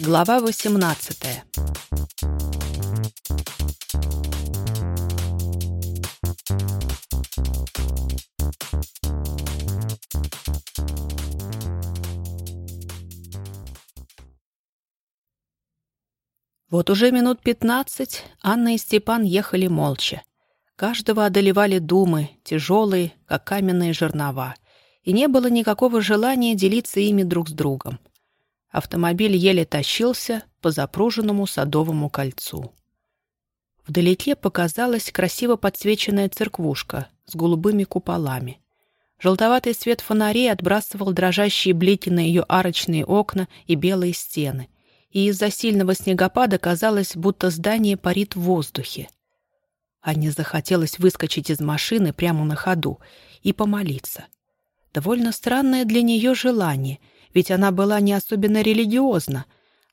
Глава 18 Вот уже минут пятнадцать Анна и Степан ехали молча. Каждого одолевали думы, тяжелые, как каменные жернова, и не было никакого желания делиться ими друг с другом. Автомобиль еле тащился по запруженному садовому кольцу. Вдалеке показалась красиво подсвеченная церквушка с голубыми куполами. Желтоватый свет фонарей отбрасывал дрожащие блики на ее арочные окна и белые стены, и из-за сильного снегопада казалось, будто здание парит в воздухе. Анне захотелось выскочить из машины прямо на ходу и помолиться. Довольно странное для нее желание, ведь она была не особенно религиозна,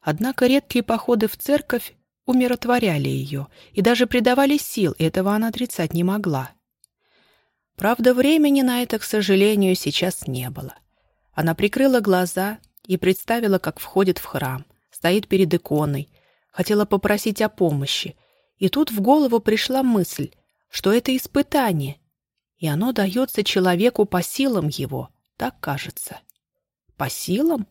однако редкие походы в церковь умиротворяли ее и даже придавали сил, этого она отрицать не могла. Правда, времени на это, к сожалению, сейчас не было. Она прикрыла глаза и представила, как входит в храм стоит перед иконой, хотела попросить о помощи. И тут в голову пришла мысль, что это испытание, и оно дается человеку по силам его, так кажется. По силам?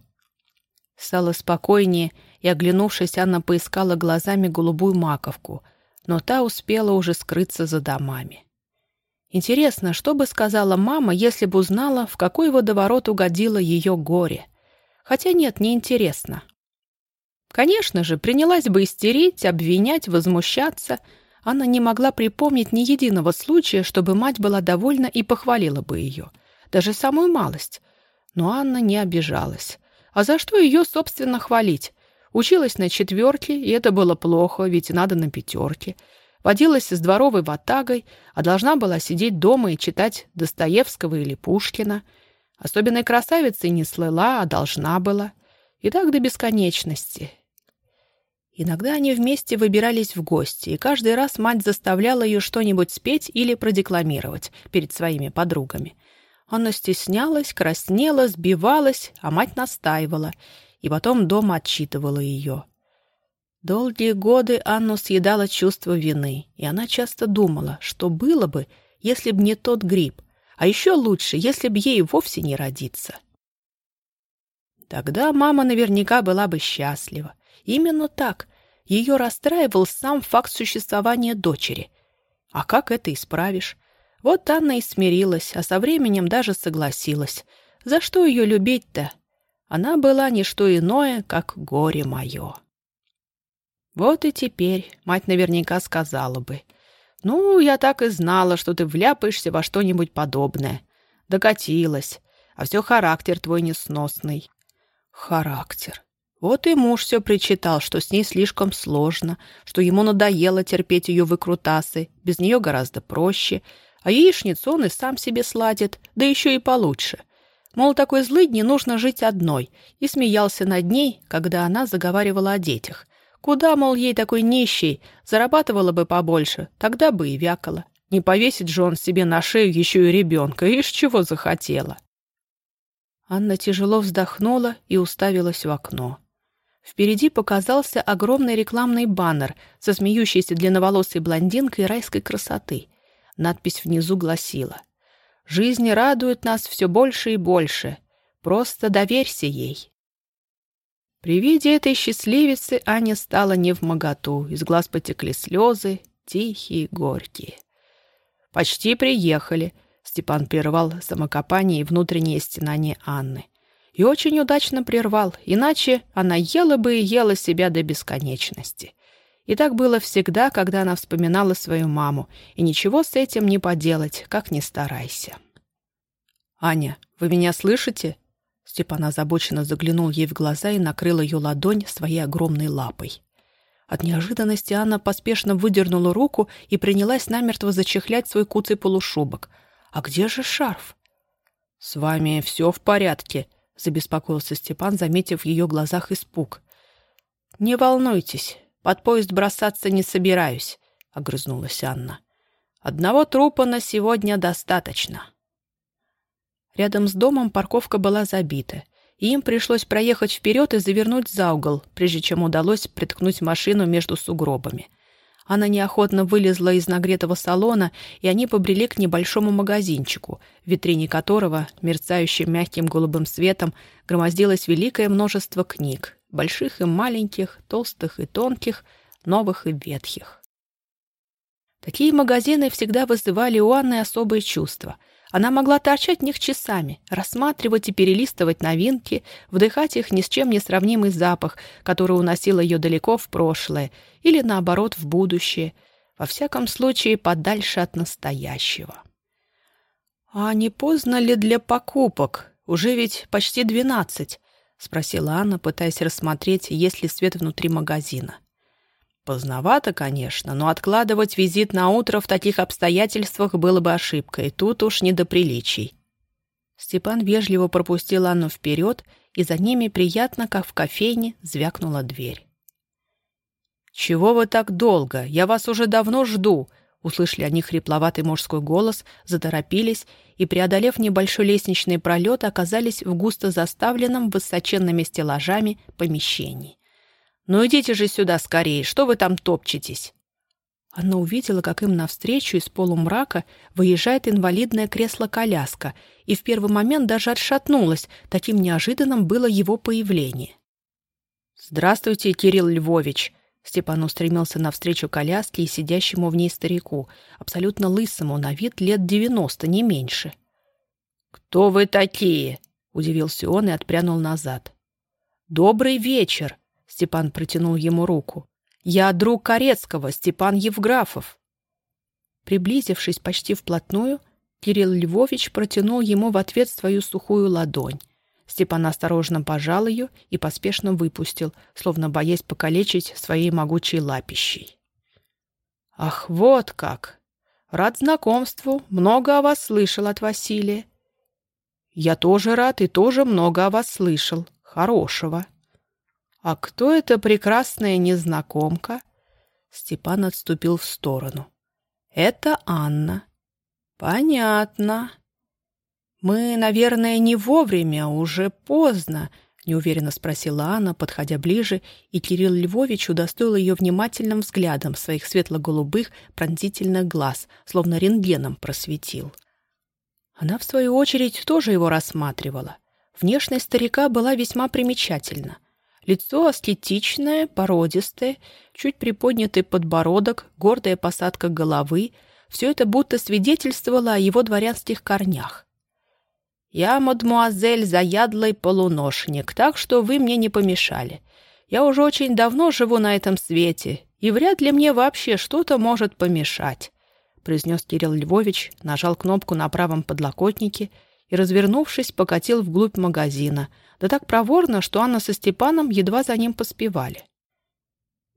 Стало спокойнее, и, оглянувшись, Анна поискала глазами голубую маковку, но та успела уже скрыться за домами. Интересно, что бы сказала мама, если бы узнала, в какой водоворот угодило ее горе? Хотя нет, не интересно. Конечно же, принялась бы истерить, обвинять, возмущаться. Она не могла припомнить ни единого случая, чтобы мать была довольна и похвалила бы ее. Даже самую малость. Но Анна не обижалась. А за что ее, собственно, хвалить? Училась на четверке, и это было плохо, ведь надо на пятерке. Водилась с дворовой ватагой, а должна была сидеть дома и читать Достоевского или Пушкина. Особенной красавицей не слыла, а должна была. И так до бесконечности. Иногда они вместе выбирались в гости, и каждый раз мать заставляла ее что-нибудь спеть или продекламировать перед своими подругами. Она стеснялась, краснела, сбивалась, а мать настаивала, и потом дома отчитывала ее. Долгие годы Анну съедало чувство вины, и она часто думала, что было бы, если б не тот гриб, а еще лучше, если б ей вовсе не родиться. Тогда мама наверняка была бы счастлива. Именно так, ее расстраивал сам факт существования дочери. А как это исправишь? Вот Анна и смирилась, а со временем даже согласилась. За что ее любить-то? Она была не что иное, как горе мое. Вот и теперь мать наверняка сказала бы. «Ну, я так и знала, что ты вляпаешься во что-нибудь подобное. Докатилась. А все характер твой несносный». «Характер. Вот и муж все причитал, что с ней слишком сложно, что ему надоело терпеть ее выкрутасы, без нее гораздо проще, а яичницу он и сам себе сладит, да еще и получше. Мол, такой злыдни нужно жить одной, и смеялся над ней, когда она заговаривала о детях. Куда, мол, ей такой нищей, зарабатывала бы побольше, тогда бы и вякала. Не повесит же он себе на шею еще и ребенка, ишь чего захотела. Анна тяжело вздохнула и уставилась в окно. Впереди показался огромный рекламный баннер со смеющейся длинноволосой блондинкой райской красоты. Надпись внизу гласила «Жизнь радует нас все больше и больше. Просто доверься ей». При виде этой счастливицы Аня стала невмоготу. Из глаз потекли слезы, тихие, горькие. «Почти приехали», — Степан прервал самокопание и внутреннее стенание Анны. И очень удачно прервал, иначе она ела бы и ела себя до бесконечности. И так было всегда, когда она вспоминала свою маму, и ничего с этим не поделать, как ни старайся. «Аня, вы меня слышите?» Степан озабоченно заглянул ей в глаза и накрыл ее ладонь своей огромной лапой. От неожиданности Анна поспешно выдернула руку и принялась намертво зачехлять свой куцый полушубок. «А где же шарф?» «С вами все в порядке», забеспокоился Степан, заметив в ее глазах испуг. «Не волнуйтесь, под поезд бросаться не собираюсь», — огрызнулась Анна. «Одного трупа на сегодня достаточно». Рядом с домом парковка была забита, и им пришлось проехать вперед и завернуть за угол, прежде чем удалось приткнуть машину между сугробами. Она неохотно вылезла из нагретого салона, и они побрели к небольшому магазинчику, в витрине которого, мерцающим мягким голубым светом, громоздилось великое множество книг, больших и маленьких, толстых и тонких, новых и ветхих. Такие магазины всегда вызывали у Анны особые чувства — она могла торчать в них часами, рассматривать и перелистывать новинки, вдыхать их ни с чем не сравнимый запах, который уносил ее далеко в прошлое или, наоборот, в будущее, во всяком случае, подальше от настоящего. «А не поздно ли для покупок? Уже ведь почти двенадцать», — спросила Анна, пытаясь рассмотреть, есть ли свет внутри магазина. Поздновато, конечно, но откладывать визит на утро в таких обстоятельствах было бы ошибкой. Тут уж не до приличий. Степан вежливо пропустил Анну вперед, и за ними приятно, как в кофейне, звякнула дверь. «Чего вы так долго? Я вас уже давно жду!» Услышали они хрипловатый мужской голос, заторопились и, преодолев небольшой лестничный пролет, оказались в густо заставленном высоченными стеллажами помещении. «Ну идите же сюда скорее, что вы там топчетесь?» Она увидела, как им навстречу из полумрака выезжает инвалидное кресло-коляска, и в первый момент даже отшатнулась, таким неожиданным было его появление. «Здравствуйте, Кирилл Львович!» Степан устремился навстречу коляске и сидящему в ней старику, абсолютно лысому, на вид лет девяносто, не меньше. «Кто вы такие?» — удивился он и отпрянул назад. «Добрый вечер!» Степан протянул ему руку. «Я друг Корецкого, Степан Евграфов». Приблизившись почти вплотную, Кирилл Львович протянул ему в ответ свою сухую ладонь. Степан осторожно пожал ее и поспешно выпустил, словно боясь покалечить своей могучей лапищей. «Ах, вот как! Рад знакомству, много о вас слышал от Василия». «Я тоже рад и тоже много о вас слышал. Хорошего». «А кто эта прекрасная незнакомка?» Степан отступил в сторону. «Это Анна». «Понятно. Мы, наверное, не вовремя, уже поздно», — неуверенно спросила Анна, подходя ближе, и Кирилл Львович удостоил ее внимательным взглядом своих светло-голубых пронзительных глаз, словно рентгеном просветил. Она, в свою очередь, тоже его рассматривала. Внешность старика была весьма примечательна — Лицо аскетичное, породистое, чуть приподнятый подбородок, гордая посадка головы — все это будто свидетельствовало о его дворянских корнях. «Я, мадмуазель, заядлый полуношник, так что вы мне не помешали. Я уже очень давно живу на этом свете, и вряд ли мне вообще что-то может помешать», — произнес Кирилл Львович, нажал кнопку на правом подлокотнике и, развернувшись, покатил вглубь магазина — да так проворно, что Анна со Степаном едва за ним поспевали.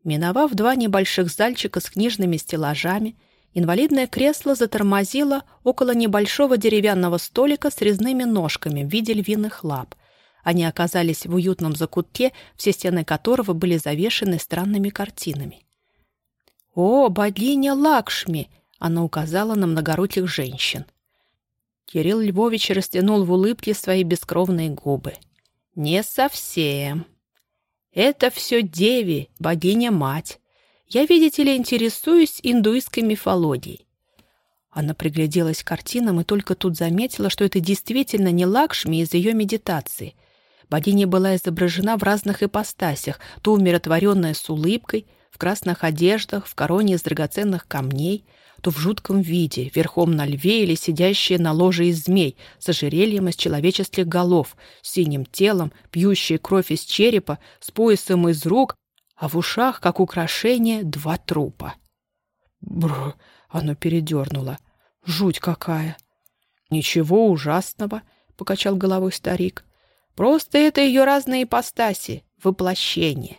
Миновав два небольших зальчика с книжными стеллажами, инвалидное кресло затормозило около небольшого деревянного столика с резными ножками в виде львиных лап. Они оказались в уютном закутке, все стены которого были завешены странными картинами. «О, богиня Лакшми!» — она указала на многоруких женщин. Кирилл Львович растянул в улыбке свои бескровные губы. «Не совсем. Это все Деви, богиня-мать. Я, видите ли, интересуюсь индуистской мифологией». Она пригляделась к картинам и только тут заметила, что это действительно не Лакшми из ее медитации. Богиня была изображена в разных ипостасях, то умиротворенная с улыбкой, в красных одеждах, в короне из драгоценных камней — то в жутком виде, верхом на льве или сидящие на ложе из змей, с ожерельем из человеческих голов, синим телом, пьющие кровь из черепа, с поясом из рук, а в ушах, как украшение, два трупа. Бррр, оно передернуло. Жуть какая! Ничего ужасного, покачал головой старик. Просто это ее разные ипостаси, воплощение.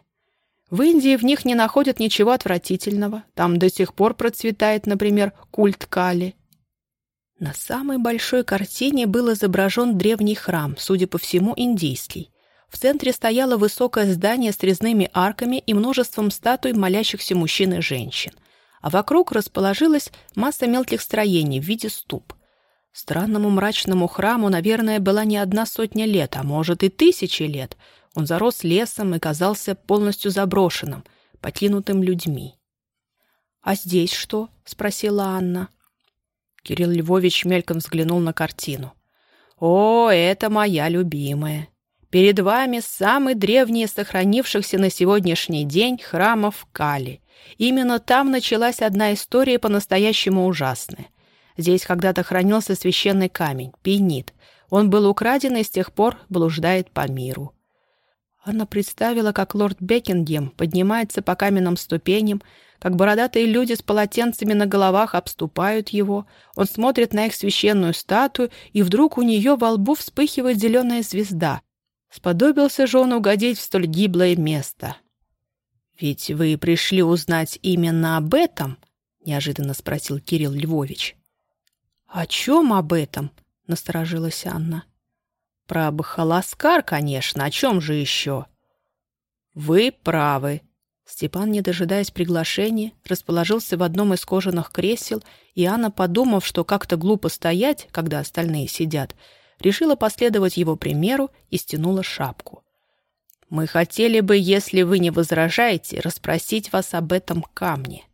В Индии в них не находят ничего отвратительного. Там до сих пор процветает, например, культ Кали. На самой большой картине был изображен древний храм, судя по всему, индийский. В центре стояло высокое здание с резными арками и множеством статуй молящихся мужчин и женщин. А вокруг расположилась масса мелких строений в виде ступ. Странному мрачному храму, наверное, была не одна сотня лет, а может и тысячи лет. Он зарос лесом и казался полностью заброшенным, покинутым людьми. «А здесь что?» — спросила Анна. Кирилл Львович мельком взглянул на картину. «О, это моя любимая! Перед вами самый древний сохранившихся на сегодняшний день храмов Кали. Именно там началась одна история по-настоящему ужасная. Здесь когда-то хранился священный камень, пейнит. Он был украден и с тех пор блуждает по миру. Она представила, как лорд Бекингем поднимается по каменным ступеням, как бородатые люди с полотенцами на головах обступают его. Он смотрит на их священную статую, и вдруг у нее во лбу вспыхивает зеленая звезда. Сподобился же он угодить в столь гиблое место. «Ведь вы пришли узнать именно об этом?» — неожиданно спросил Кирилл Львович. «О чем об этом?» — насторожилась Анна. «Про Бахаласкар, конечно. О чем же еще?» «Вы правы». Степан, не дожидаясь приглашения, расположился в одном из кожаных кресел, и Анна, подумав, что как-то глупо стоять, когда остальные сидят, решила последовать его примеру и стянула шапку. «Мы хотели бы, если вы не возражаете, расспросить вас об этом камне».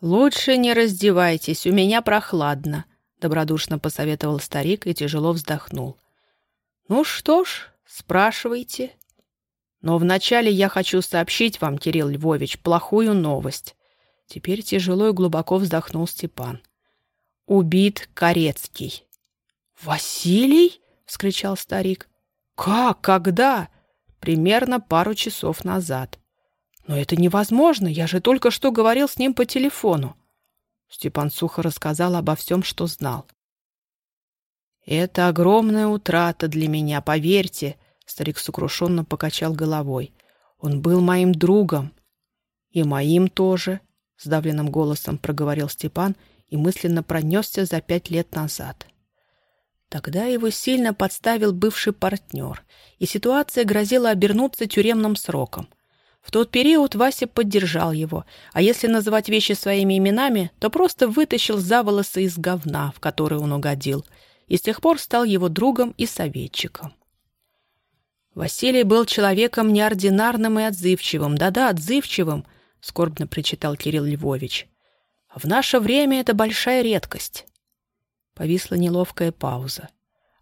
«Лучше не раздевайтесь, у меня прохладно», — добродушно посоветовал старик и тяжело вздохнул. «Ну что ж, спрашивайте. Но вначале я хочу сообщить вам, Кирилл Львович, плохую новость». Теперь тяжело и глубоко вздохнул Степан. «Убит Корецкий». «Василий?» — вскричал старик. «Как? Когда?» «Примерно пару часов назад». «Но это невозможно, я же только что говорил с ним по телефону». Степан сухо рассказал обо всем, что знал. «Это огромная утрата для меня, поверьте», — старик сокрушенно покачал головой. «Он был моим другом». «И моим тоже», — сдавленным голосом проговорил Степан и мысленно пронесся за пять лет назад. Тогда его сильно подставил бывший партнер, и ситуация грозила обернуться тюремным сроком. В тот период Вася поддержал его, а если называть вещи своими именами, то просто вытащил за волосы из говна, в который он угодил, и с тех пор стал его другом и советчиком. Василий был человеком неординарным и отзывчивым, да-да, отзывчивым, скорбно причитал Кирилл Львович. В наше время это большая редкость. Повисла неловкая пауза.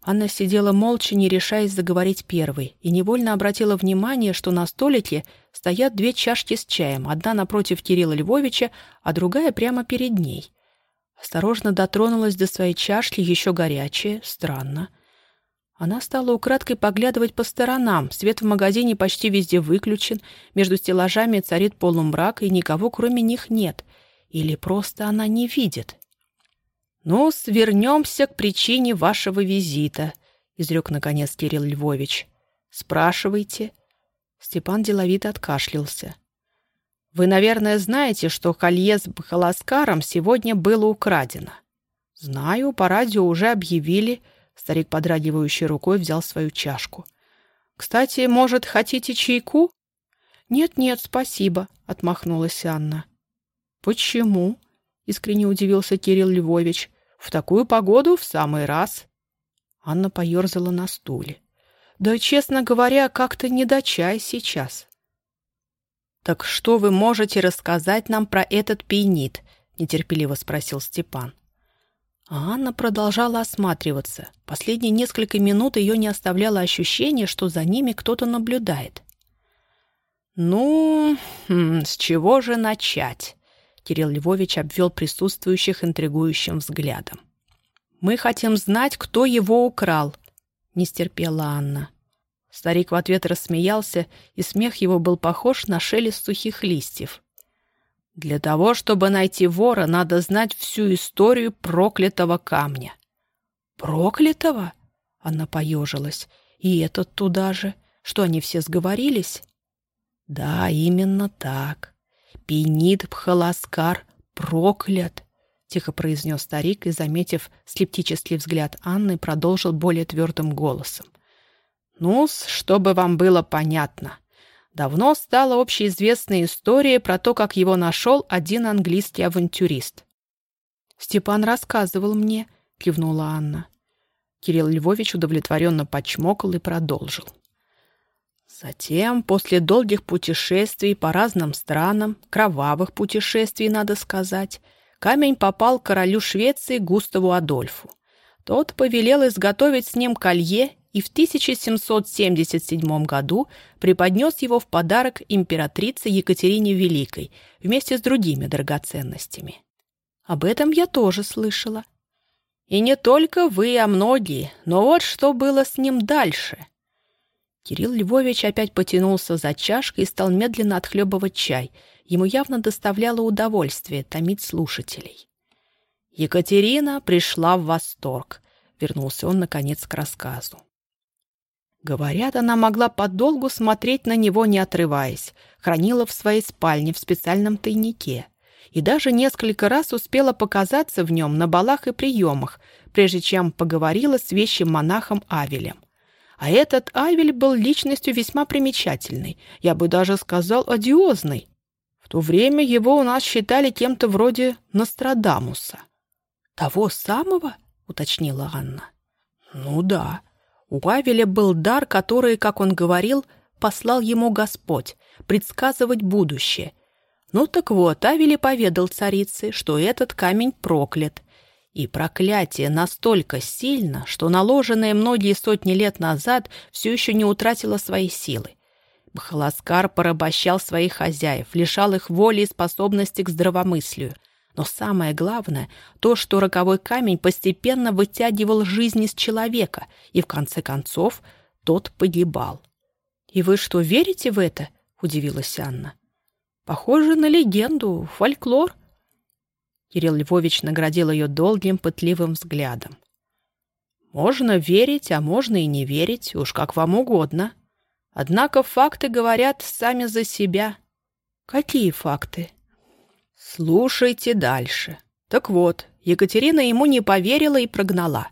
Анна сидела молча, не решаясь заговорить первой, и невольно обратила внимание, что на столике стоят две чашки с чаем, одна напротив Кирилла Львовича, а другая прямо перед ней. Осторожно дотронулась до своей чашки, еще горячая, странно. Она стала украдкой поглядывать по сторонам. Свет в магазине почти везде выключен, между стеллажами царит полумрак, и никого кроме них нет. Или просто она не видит. «Ну, свернемся к причине вашего визита», — изрек, наконец, Кирилл Львович. «Спрашивайте». Степан деловито откашлялся. «Вы, наверное, знаете, что колье с Бахаласкаром сегодня было украдено?» «Знаю, по радио уже объявили». Старик, подрагивающий рукой, взял свою чашку. «Кстати, может, хотите чайку?» «Нет-нет, спасибо», — отмахнулась Анна. «Почему?» — искренне удивился Кирилл Львович. В такую погоду в самый раз. Анна поерзала на стуле. Да, честно говоря, как-то не до чая сейчас. «Так что вы можете рассказать нам про этот пейнит?» — нетерпеливо спросил Степан. А Анна продолжала осматриваться. Последние несколько минут ее не оставляло ощущение, что за ними кто-то наблюдает. «Ну, хм, с чего же начать?» Кирилл Львович обвел присутствующих интригующим взглядом. «Мы хотим знать, кто его украл», — не стерпела Анна. Старик в ответ рассмеялся, и смех его был похож на шелест сухих листьев. «Для того, чтобы найти вора, надо знать всю историю проклятого камня». «Проклятого?» — Анна поежилась. «И этот туда же. Что, они все сговорились?» «Да, именно так. Пенит Пхаласкар проклят!» — тихо произнес старик и, заметив скептический взгляд Анны, продолжил более твердым голосом. ну чтобы вам было понятно. Давно стала общеизвестная история про то, как его нашел один английский авантюрист. «Степан рассказывал мне», — кивнула Анна. Кирилл Львович удовлетворенно почмокал и продолжил. Затем, после долгих путешествий по разным странам, кровавых путешествий, надо сказать, камень попал королю Швеции Густаву Адольфу. Тот повелел изготовить с ним колье и в 1777 году преподнес его в подарок императрице Екатерине Великой вместе с другими драгоценностями. Об этом я тоже слышала. И не только вы, а многие, но вот что было с ним дальше. Кирилл Львович опять потянулся за чашкой и стал медленно отхлебывать чай. Ему явно доставляло удовольствие томить слушателей. Екатерина пришла в восторг. Вернулся он, наконец, к рассказу. Говорят, она могла подолгу смотреть на него, не отрываясь, хранила в своей спальне в специальном тайнике и даже несколько раз успела показаться в нем на балах и приемах, прежде чем поговорила с вещим монахом Авелем. А этот Авель был личностью весьма примечательной, я бы даже сказал, одиозной. В то время его у нас считали кем-то вроде Нострадамуса. «Того самого?» — уточнила Анна. «Ну да. У Авеля был дар, который, как он говорил, послал ему Господь — предсказывать будущее. Ну так вот, Авель поведал царице, что этот камень проклят, и проклятие настолько сильно, что наложенное многие сотни лет назад все еще не утратило своей силы. Бахаласкар порабощал своих хозяев, лишал их воли и способности к здравомыслию. Но самое главное — то, что роковой камень постепенно вытягивал жизнь из человека, и в конце концов тот погибал. «И вы что, верите в это?» — удивилась Анна. «Похоже на легенду, фольклор», Кирилл Львович наградил ее долгим, пытливым взглядом. «Можно верить, а можно и не верить, уж как вам угодно. Однако факты говорят сами за себя». «Какие факты?» «Слушайте дальше. Так вот, Екатерина ему не поверила и прогнала.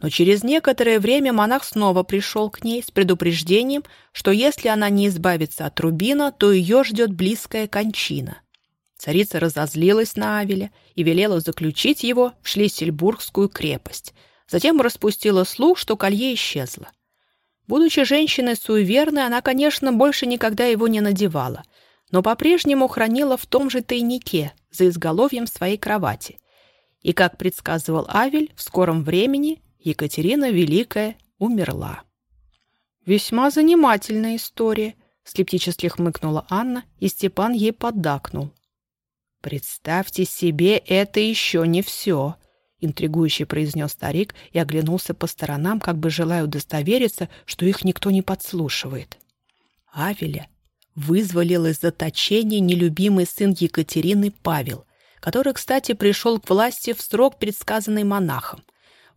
Но через некоторое время монах снова пришел к ней с предупреждением, что если она не избавится от Рубина, то ее ждет близкая кончина. Царица разозлилась на Авеля и велела заключить его в Шлиссельбургскую крепость. Затем распустила слух, что колье исчезло. Будучи женщиной суеверной, она, конечно, больше никогда его не надевала, но по-прежнему хранила в том же тайнике, за изголовьем своей кровати. И, как предсказывал Авель, в скором времени Екатерина Великая умерла. «Весьма занимательная история», — скептически хмыкнула Анна, и Степан ей поддакнул. «Представьте себе, это еще не все», — интригующе произнес старик и оглянулся по сторонам, как бы желая удостовериться, что их никто не подслушивает. Авеля вызволил из заточения нелюбимый сын Екатерины Павел, который, кстати, пришел к власти в срок, предсказанный монахом.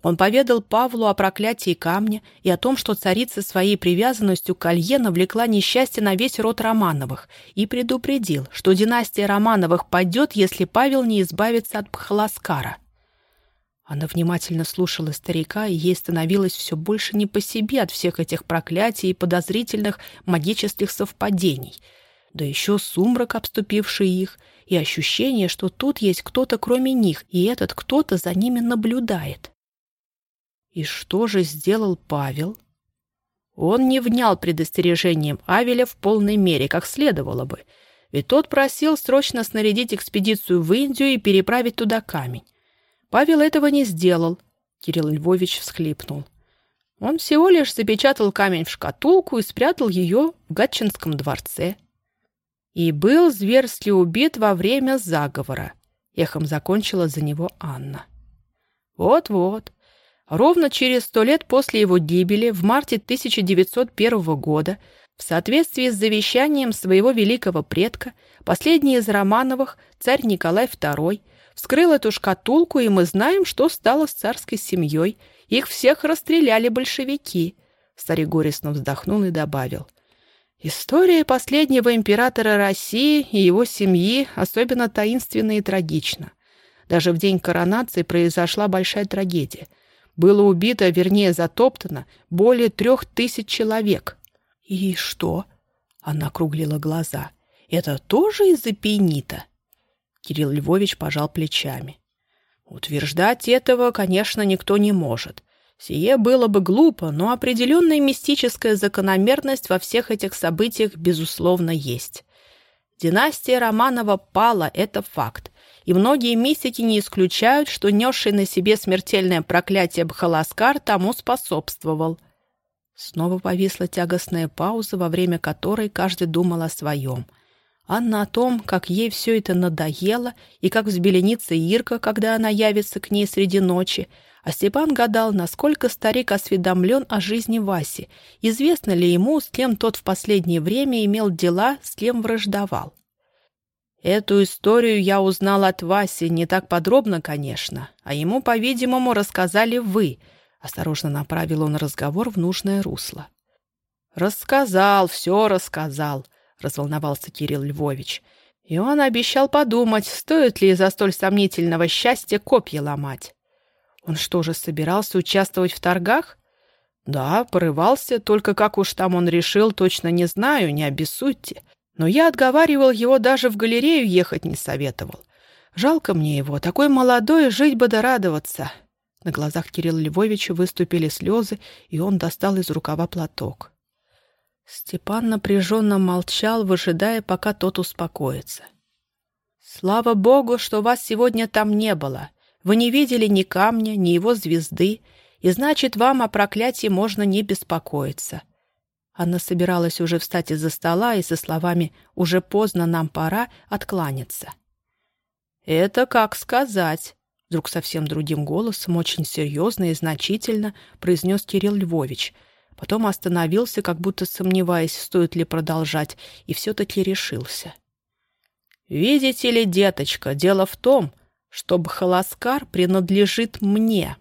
Он поведал Павлу о проклятии камня и о том, что царица своей привязанностью к колье навлекла несчастье на весь род Романовых и предупредил, что династия Романовых падет, если Павел не избавится от Пхаласкара. Она внимательно слушала старика, и ей становилось все больше не по себе от всех этих проклятий и подозрительных магических совпадений. Да еще сумрак, обступивший их, и ощущение, что тут есть кто-то кроме них, и этот кто-то за ними наблюдает. И что же сделал Павел? Он не внял предостережением Авеля в полной мере, как следовало бы, ведь тот просил срочно снарядить экспедицию в Индию и переправить туда камень. Павел этого не сделал. Кирилл Львович всхлипнул. Он всего лишь запечатал камень в шкатулку и спрятал ее в Гатчинском дворце. И был зверски убит во время заговора. Эхом закончила за него Анна. Вот-вот. Ровно через сто лет после его гибели, в марте 1901 года, в соответствии с завещанием своего великого предка, последний из Романовых, царь Николай II, вскрыл эту шкатулку, и мы знаем, что стало с царской семьей. Их всех расстреляли большевики. Старик горестно вздохнул и добавил. История последнего императора России и его семьи особенно таинственна и трагична. Даже в день коронации произошла большая трагедия – было убито, вернее, затоптано более трех тысяч человек. «И что?» — она округлила глаза. «Это тоже из-за пейнита?» Кирилл Львович пожал плечами. Утверждать этого, конечно, никто не может. Сие было бы глупо, но определенная мистическая закономерность во всех этих событиях, безусловно, есть. Династия Романова пала – это факт, и многие мистики не исключают, что несший на себе смертельное проклятие Бхаласкар тому способствовал. Снова повисла тягостная пауза, во время которой каждый думал о своем. Анна о том, как ей все это надоело, и как взбеленится Ирка, когда она явится к ней среди ночи – а Степан гадал, насколько старик осведомлен о жизни Васи, известно ли ему, с кем тот в последнее время имел дела, с кем враждовал. Эту историю я узнал от Васи не так подробно, конечно, а ему, по-видимому, рассказали вы. Осторожно направил он разговор в нужное русло. «Рассказал, все рассказал», — разволновался Кирилл Львович. И он обещал подумать, стоит ли за столь сомнительного счастья копья ломать. Он что же, собирался участвовать в торгах? Да, порывался, только как уж там он решил, точно не знаю, не обессудьте. Но я отговаривал его, даже в галерею ехать не советовал. Жалко мне его, такой молодой, жить бы да радоваться. На глазах Кирилла Львовича выступили слезы, и он достал из рукава платок. Степан напряженно молчал, выжидая, пока тот успокоится. «Слава Богу, что вас сегодня там не было. Вы не видели ни камня, ни его звезды, и значит, вам о проклятии можно не беспокоиться». Анна собиралась уже встать из-за стола и со словами «уже поздно, нам пора» откланяться. «Это как сказать», — вдруг совсем другим голосом, очень серьезно и значительно произнес Кирилл Львович. Потом остановился, как будто сомневаясь, стоит ли продолжать, и все-таки решился. «Видите ли, деточка, дело в том, что Бхаласкар принадлежит мне.